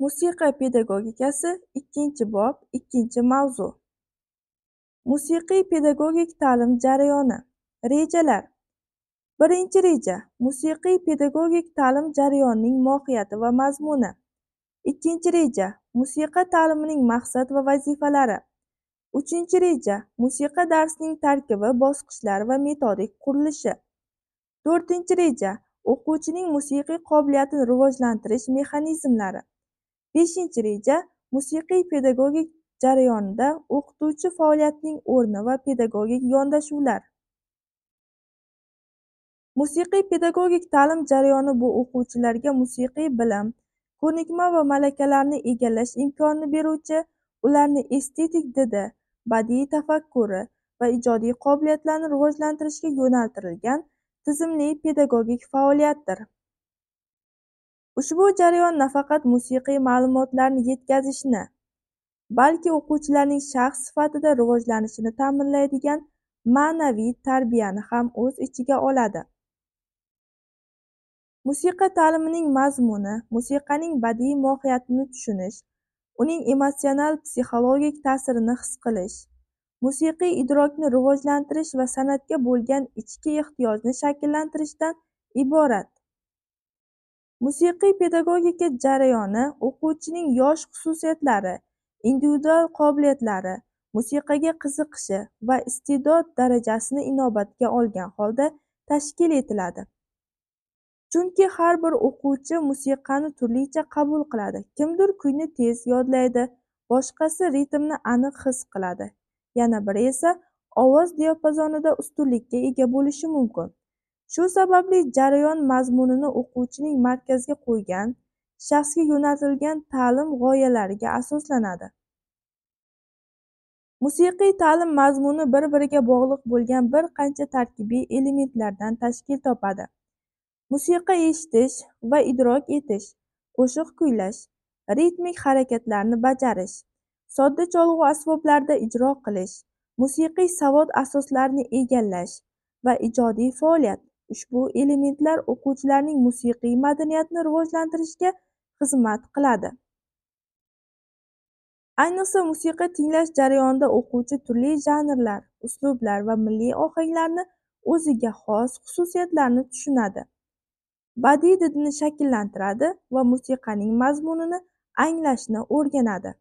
Musiqa pedagogikasi ikkinchi bob ikkinchi mavzu. Musiqiy pedagogik ta'lim jarayoni. Rejalar. Birinchi reja musiqiy pedagogik ta'lim jarayonining mohiyati va mazmuni. Ikkinchi reja musiqa ta'limining maqsad va vazifalari. Uchinchi reja musiqa darsining tarkibi, bosqichlari va metodik qurilishi. To'rtinchi reja o'quvchining musiqiy qobiliyatini rivojlantirish mexanizmlari. Beshinchi reja musiqiy pedagogik jarayonida o'qituvchi faoliyatining o'rni va pedagogik yondashuvlar. Musiqiy pedagogik ta'lim jarayoni bu o'quvchilarga musiqiy bilim ko'nikma va malakalarni egallash imkonini beruvchi ularni estetik didi badiiy tafakkuri va ijodiy qobiliyatlarini rivojlantirishga yo'naltirilgan tizimli pedagogik faoliyatdir. Ushbu jarayon nafaqat musiqiy ma'lumotlarni yetkazishni balki o'quvchilarning shaxs sifatida rivojlanishini ta'minlaydigan ma'naviy tarbiyani ham o'z ichiga oladi. Musiqa ta'limining mazmuni musiqaning badiiy mohiyatini tushunish uning emotsional psixologik ta'sirini his qilish musiqiy idrokni rivojlantirish va san'atga bo'lgan ichki ehtiyojni shakllantirishdan iborat. Musiqiy pedagogika jarayoni o'quvchining yosh xususiyatlari individual qobiliyatlari musiqaga qiziqishi va iste'dod darajasini inobatga olgan holda tashkil etiladi. Chunki har bir o'quvchi musiqani turlicha qabul qiladi. Kimdir kuyni tez yodlaydi boshqasi ritmni aniq his qiladi. Yana biri esa ovoz diapazonida ustunlikka ega bo'lishi mumkin. Shu sababli jarayon mazmunini o'quvchining markazga qo'ygan shaxsga yo'naltirilgan ta'lim g'oyalariga asoslanadi. Musiqiy ta'lim mazmuni bir biriga bog'liq bo'lgan bir qancha tarkibiy elementlardan tashkil topadi. Musiqa eshitish va idrok etish qo'shiq kuylash ritmik harakatlarni bajarish sodda cholg'u asboblarida ijro qilish musiqiy savod asoslarini egallash va ijodiy faoliyat ushbu elementlar o'quvchilarning musiqiy madaniyatini rivojlantirishga xizmat qiladi. Ayniqsa musiqa tinglash jarayonida o'quvchi turli janrlar uslublar va milliy ohanglarni o'ziga xos xususiyatlarini tushunadi. Badiiy didini shakllantiradi va musiqaning mazmunini anglashni o'rganadi.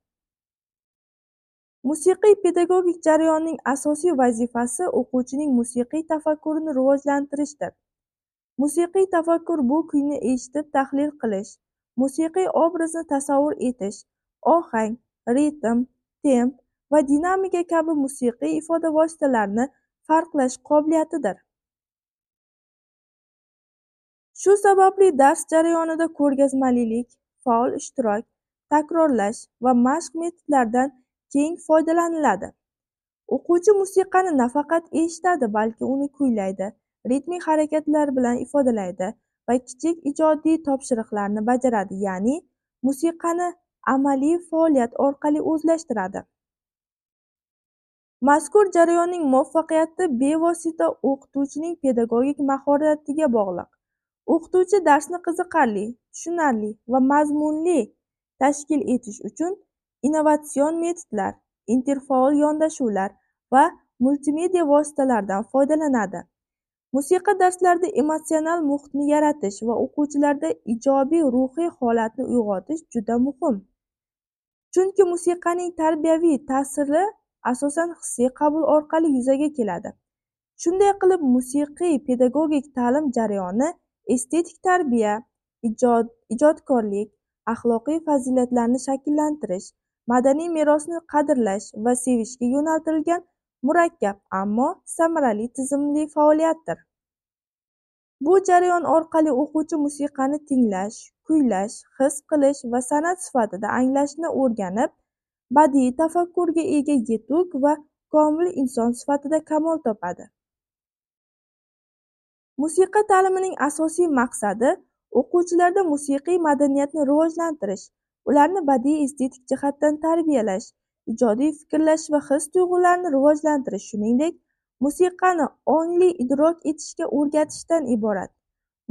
Musiqiy pedagogik jarayonning asosiy vazifasi o'quvchining musiqiy tafakkurini rivojlantirishdir. Musiqiy tafakkur bu kuyni eshitib tahlil qilish musiqiy obrazni tasavvur etish ohang ritm temp va dinamika kabi musiqiy ifoda vositalarini farqlash qobiliyatidir. Shu sababli dars jarayonida ko'rgazmalilik faol ishtirok takrorlash va mashq metodlaridan keng foydalaniladi. O'quvchi musiqani nafaqat eshitadi balki uni kuylaydi ritmik harakatlar bilan ifodalaydi va kichik ijodiy topshiriqlarni bajaradi ya'ni musiqani amaliy faoliyat orqali o'zlashtiradi. Mazkur jarayonning muvaffaqiyati bevosita o'qituvchining pedagogik mahoratiga bog'liq. O'qituvchi darsni qiziqarli tushunarli va mazmunli tashkil etish uchun innovatsion metodlar interfaol yondashuvlar va multimedia vositalaridan foydalanadi. Musiqa darslarida emotsional muhitni yaratish va o'quvchilarda ijobiy ruhiy holatni uyg'otish juda muhim. Chunki musiqaning tarbiyaviy ta'siri asosan hissiy qabul orqali yuzaga keladi. Shunday qilib musiqiy pedagogik ta'lim jarayoni estetik tarbiya ijod ijodkorlik axloqiy fazilatlarni shakllantirish madaniy merosni qadrlash va sevishga yo'naltirilgan murakkab ammo samarali tizimli faoliyatdir. Bu jarayon orqali o'quvchi musiqani tinglash kuylash his qilish va san'at sifatida anglashni o'rganib badiiy tafakkurga ega yetuk va komil inson sifatida kamol topadi. Musiqa ta'limining asosiy maqsadi o'quvchilarda musiqiy madaniyatni rivojlantirish ularni badiiy estetik jihatdan tarbiyalash ijodiy fikrlash va his-tuyg'ularni rivojlantirish shuningdek musiqani ongli idrok etishga o'rgatishdan iborat.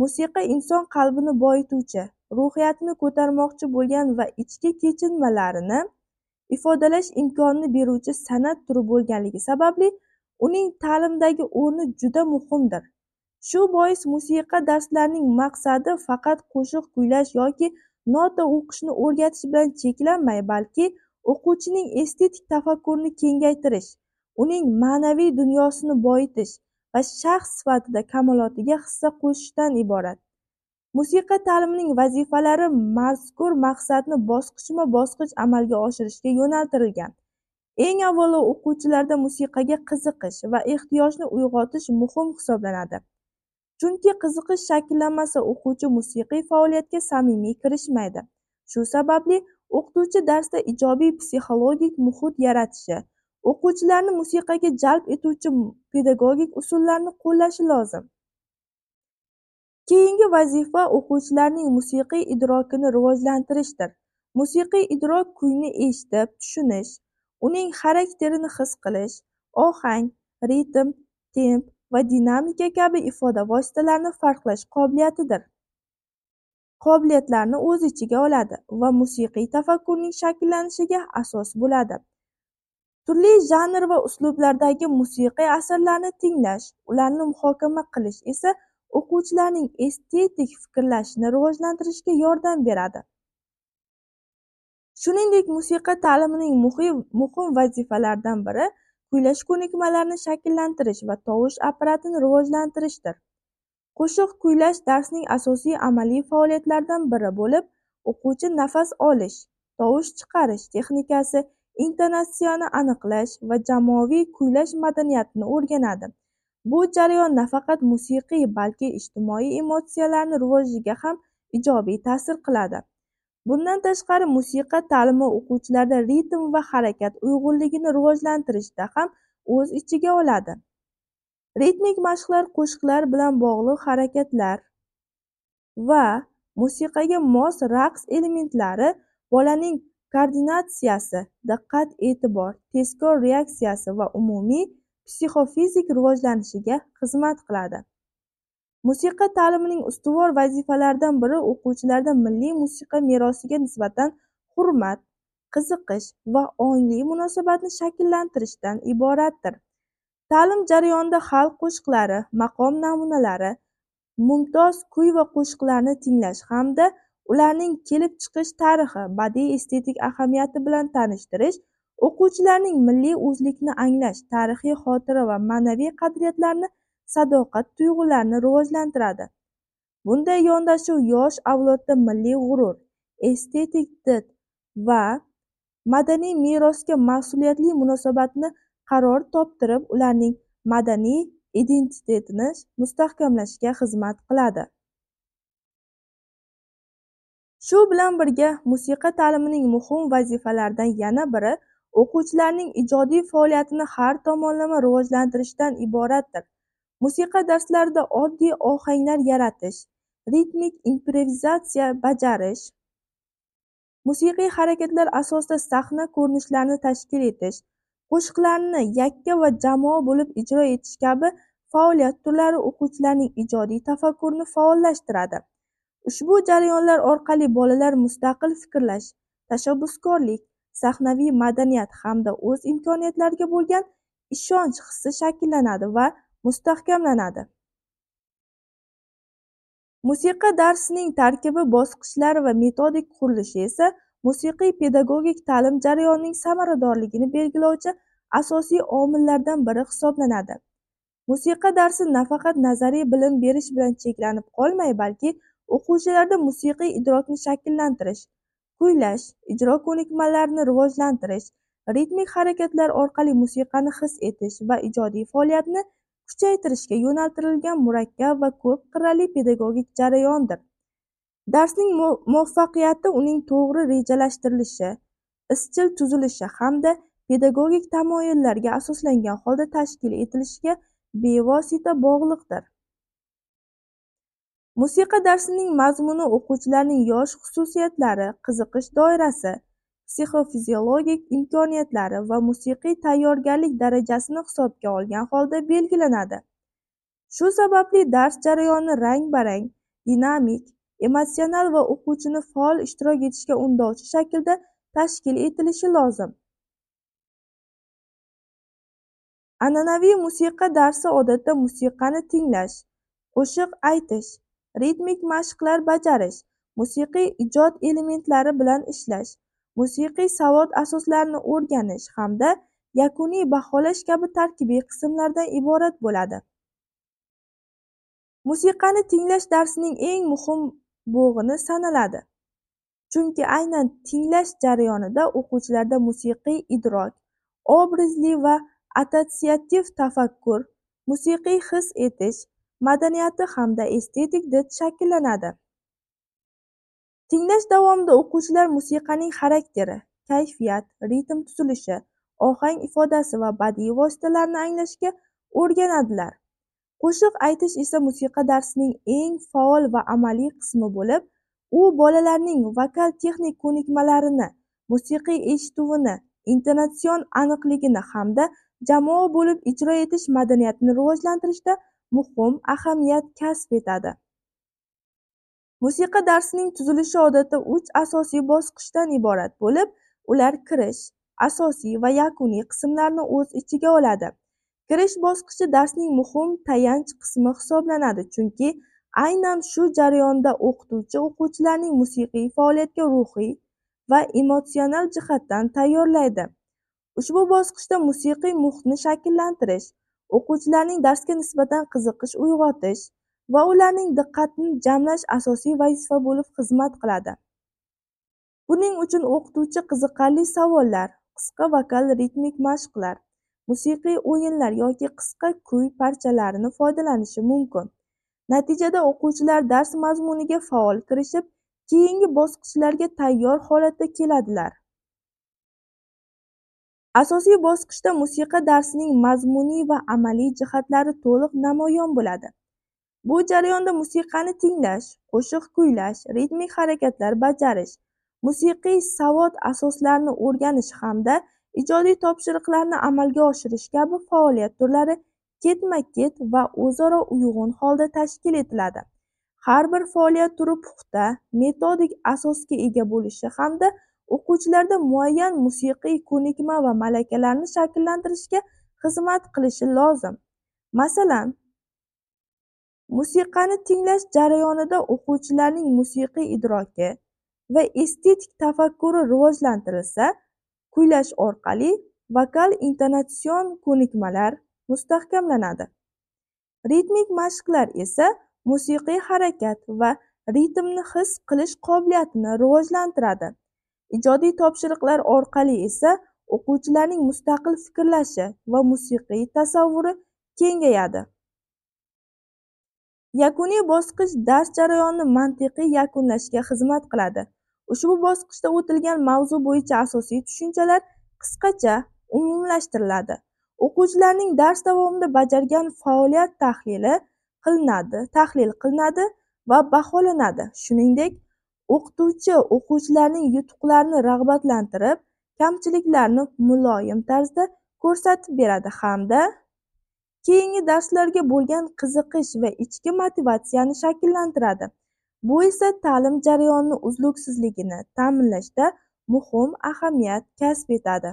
Musiqa inson qalbini boyituvchi ruhiyatini ko'tarmoqchi bo'lgan va ichki kechinmalarini ifodalash imkonini beruvchi san'at turi bo'lganligi sababli uning ta'limdagi o'rni juda muhimdir. Shu bois musiqa darslarining maqsadi faqat qo'shiq kuylash yoki nota o'qishni o'rgatish bilan cheklanmay balki o'quvchining estetik tafakkurini kengaytirish uning ma'naviy dunyosini boyitish va shaxs sifatida kamolotiga hissa qo'shishdan iborat. Musiqa ta'limining vazifalari mazkur maqsadni bosqichma bosqich amalga oshirishga yo'naltirilgan. Eng avvalo o'quvchilarda musiqaga qiziqish va ehtiyojni uyg'otish muhim hisoblanadi. Chunki qiziqish shakllanmasa o'quvchi musiqiy faoliyatga samimiy kirishmaydi. Shu sababli o'qituvchi darsda ijobiy psixologik muhit yaratishi o'quvchilarni musiqaga jalb etuvchi pedagogik usullarni qo'llashi lozim. Keyingi vazifa o'quvchilarning musiqiy idrokini rivojlantirishdir. Musiqiy idrok kuyni eshitib tushunish uning xarakterini his qilish ohang ritm temp va dinamika kabi ifoda vositalarini farqlash qobiliyatidir. Qobiliyatlarni o'z ichiga oladi va musiqiy tafakkurning shakllanishiga asos bo'ladi. Turli janr va uslublardagi musiqiy asarlarni tinglash ularni muhokama qilish esa o'quvchilarning estetik fikrlashini rivojlantirishga yordam beradi. Shuningdek musiqa ta'limining muhim vazifalaridan biri kuylash ko'nikmalarini shakllantirish va tovush apparatini rivojlantirishdir. Qo'shiq kuylash darsning asosiy amaliy faoliyatlaridan biri bo'lib o'quvchi nafas olish tovush chiqarish texnikasi intonatsiyani aniqlash va jamoaviy kuylash madaniyatini o'rganadi. Bu jarayon nafaqat musiqiy balki ijtimoiy emotsiyalarni rivojiga ham ijobiy ta'sir qiladi. Bundan tashqari musiqa ta'limi o'quvchilarda ritm va harakat uyg'unligini rivojlantirishda ham o'z ichiga oladi. Ritmik mashqlar qo'shiqlar bilan bog'liq harakatlar va musiqaga mos raqs elementlari bolaning koordinatsiyasi diqqat-e'tibor tezkor reaksiyasi va umumiy psixofizik rivojlanishiga xizmat qiladi. Musiqa ta'limining ustuvor vazifalaridan biri o'quvchilarda milliy musiqa merosiga nisbatan hurmat qiziqish va ongli munosabatni shakllantirishdan iboratdir. Ta'lim jarayonida xalq qo'shiqlari maqom namunalari mumtoz kuy va qo'shiqlarni tinglash hamda ularning kelib chiqish tarixi badiiy estetik ahamiyati bilan tanishtirish o'quvchilarning milliy o'zlikni anglash tarixiy xotira va ma'naviy qadriyatlarni sadoqat tuyg'ularini rivojlantiradi. Bunday yondashuv yosh avlodda milliy g'urur estetik did va madaniy merosga mas'uliyatli munosabatni qaror toptirib ularning madaniy identitetini mustahkamlashga xizmat qiladi. Shu bilan birga musiqa ta'limining muhim vazifalaridan yana biri o'quvchilarning ijodiy faoliyatini har tomonlama rivojlantirishdan iboratdir. Musiqa darslarida oddiy ohanglar yaratish ritmik improvizatsiya bajarish musiqiy harakatlar asosida sahna ko'rinishlarini tashkil etish qo'shiqlarni yakka va jamoa bo'lib ijro etish kabi faoliyat turlari o'quvchilarning ijodiy tafakkurini faollashtiradi. Ushbu jarayonlar orqali bolalar mustaqil fikrlash tashabbuskorlik sahnaviy madaniyat hamda o'z imkoniyatlariga bo'lgan ishonch hissi shakllanadi va mustahkamlanadi. Musiqa darsining tarkibi bosqichlari va metodik qurilishi esa musiqiy pedagogik ta'lim jarayonining samaradorligini belgilovchi asosiy omillardan biri hisoblanadi. Musiqa darsi nafaqat nazariy bilim berish bilan cheklanib qolmay balki o'quvchilarda musiqiy idrokni shakllantirish kuylash ijro ko'nikmalarini rivojlantirish ritmik harakatlar orqali musiqani his etish va ijodiy faoliyatni kuchaytirishga yo'naltirilgan murakkab va ko'p qirrali pedagogik jarayondir. Darsning muvaffaqiyati uning to'g'ri rejalashtirilishi izchil tuzilishi hamda pedagogik tamoyillarga asoslangan holda tashkil etilishiga bevosita bog'liqdir. Musiqa darsining mazmuni o'quvchilarning yosh xususiyatlari qiziqish doirasi psixofiziologik imkoniyatlari va musiqiy tayyorgarlik darajasini hisobga olgan holda belgilanadi. Shu sababli dars jarayoni rang barang dinamik emotsional va o'quvchini faol ishtirok etishga undovchi shaklda tashkil etilishi lozim. An'anaviy musiqa darsi odatda musiqani tinglash qo'shiq aytish ritmik mashqlar bajarish musiqiy ijod elementlari bilan ishlash musiqiy savod asoslarini o'rganish hamda yakuniy baholash kabi tarkibiy qismlardan iborat bo'ladi. Musiqani tinglash darsining eng muhim bo'g'ini sanaladi chunki aynan tinglash jarayonida o'quvchilarda musiqiy idrok obrazli va assotsiativ tafakkur musiqiy his etish madaniyati hamda estetik did shakllanadi. Tinglash davomida o'quvchilar musiqaning xarakteri kayfiyat ritm tuzilishi ohang ifodasi va badiiy vositalarni anglashga o'rganadilar. Qo'shiq aytish esa musiqa darsining eng faol va amaliy qismi bo'lib u bolalarning vokal texnik ko'nikmalarini musiqiy eshituvini intonatsion aniqligini hamda jamoa bo'lib ijro etish madaniyatini rivojlantirishda muhim ahamiyat kasb etadi. Musiqa darsining tuzilishi odatda uch asosiy bosqichdan iborat bo'lib ular kirish asosiy va yakuniy qismlarni o'z ichiga oladi. Kirish bosqichi darsning muhim tayanch qismi hisoblanadi chunki aynan shu jarayonda o'qituvchi o'quvchilarning musiqiy faoliyatga ruhiy va emotsional jihatdan tayyorlaydi. Ushbu bosqichda musiqiy muhitni shakllantirish o'quvchilarning darsga nisbatan qiziqish uyg'otish va ularning diqqatini jamlash asosiy vazifa bo'lib xizmat qiladi. Buning uchun o'qituvchi qiziqarli savollar qisqa vokal ritmik mashqlar musiqiy o'yinlar yoki qisqa kuy parchalarini foydalanishi mumkin. Natijada o'quvchilar dars mazmuniga faol kirishib keyingi bosqichlarga tayyor holatda keladilar. Asosiy bosqichda musiqa darsining mazmuniy va amaliy jihatlari to'liq namoyon bo'ladi. Bu jarayonda musiqani tinglash qo'shiq kuylash ritmik harakatlar bajarish musiqiy savod asoslarini o'rganish hamda ijodiy topshiriqlarni amalga oshirish kabi faoliyat turlari ketma ket va o'zaro uyg'un holda tashkil etiladi. Har bir faoliyat turi puxta metodik asosga ega bo'lishi hamda o'quvchilarda muayyan musiqiy ko'nikma va malakalarni shakllantirishga xizmat qilishi lozim. Masalan musiqani tinglash jarayonida o'quvchilarning musiqiy idroki va estetik tafakkuri rivojlantirilsa kuylash orqali vokal intonatsion ko'nikmalar mustahkamlanadi. Ritmik mashqlar esa musiqiy harakat va ritmni his qilish qobiliyatini rivojlantiradi. Ijodiy topshiriqlar orqali esa o'quvchilarning mustaqil fikrlashi va musiqiy tasavvuri kengayadi. Yakuniy bosqich dars jarayonini mantiqiy yakunlashga xizmat qiladi. Ushbu bosqichda o'tilgan mavzu bo'yicha asosiy tushunchalar qisqacha umumlashtiriladi. O'quvchilarning dars davomida bajargan faoliyat tahlili qilinadi tahlil qilinadi va baholanadi. Shuningdek o'qituvchi o'quvchilarning yutuqlarini rag'batlantirib kamchiliklarni muloyim tarzda ko'rsatib beradi hamda keyingi darslarga bo'lgan qiziqish va ichki motivatsiyani shakllantiradi. Bu esa ta'lim jarayonini uzluksizligini ta'minlashda muhim ahamiyat kasb etadi.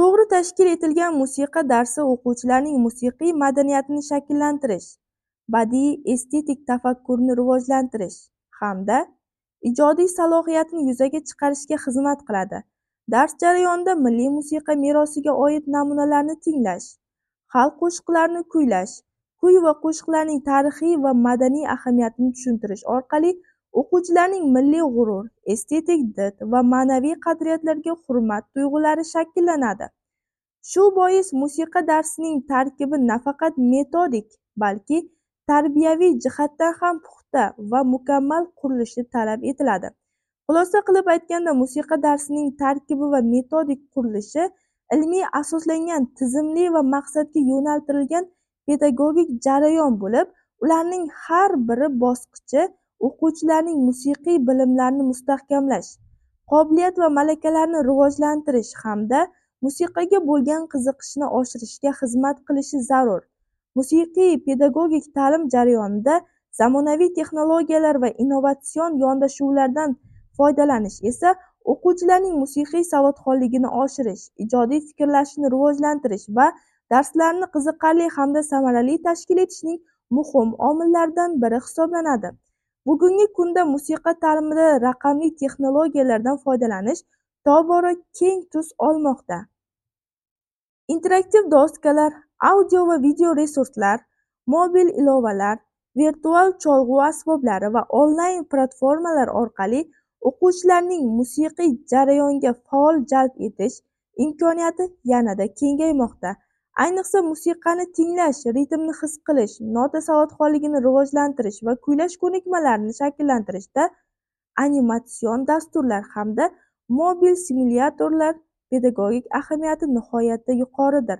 To'g'ri tashkil etilgan musiqa darsi o'quvchilarning musiqiy madaniyatini shakllantirish badiiy estetik tafakkurni rivojlantirish hamda ijodiy salohiyatni yuzaga chiqarishga xizmat qiladi. Dars jarayonida milliy musiqa merosiga oid namunalarni tinglash, xalq qo'shiqlarini kuylash, kuy va qo'shiqlarning tarixiy va madaniy ahamiyatini tushuntirish orqali o'quvchilarning milliy g'urur, estetik did va ma'naviy qadriyatlarga hurmat tuyg'ulari shakllanadi. Shu bois musiqa darsining tarkibi nafaqat metodik, balki tarbiyaviy jihatdan ham puxta va mukammal qurilishi talab etiladi. Xulosa qilib aytganda, musiqa darsining tarkibi va metodik qurilishi ilmiy asoslangan, tizimli va maqsadga yo'naltirilgan pedagogik jarayon bo'lib, ularning har biri bosqichi o'quvchilarning musiqiy bilimlarini mustahkamlash, qobiliyat va malakalarini rivojlantirish hamda musiqaga bo'lgan qiziqishni oshirishga xizmat qilishi zarur. musiqiy pedagogik ta'lim jarayonida zamonaviy texnologiyalar va innovatsion yondashuvlardan foydalanish esa o'quvchilarning musiqiy savodxonligini oshirish ijodiy fikrlashini rivojlantirish va darslarni qiziqarli hamda samarali tashkil etishning muhim omillaridan biri hisoblanadi. Bugungi kunda musiqa ta'limida raqamli texnologiyalardan foydalanish tobora keng tus olmoqda. Interaktiv doskalar audio va video resurslar mobil ilovalar virtual cholg'u asboblari va onlayn platformalar orqali o'quvchilarning musiqiy jarayonga faol jalb etish imkoniyati yanada kengaymoqda. Ayniqsa musiqani tinglash ritmni his qilish nota savodxonligini rivojlantirish va kuylash ko'nikmalarini shakllantirishda animatsion dasturlar hamda mobil simulyatorlar pedagogik ahamiyati nihoyatda yuqoridir.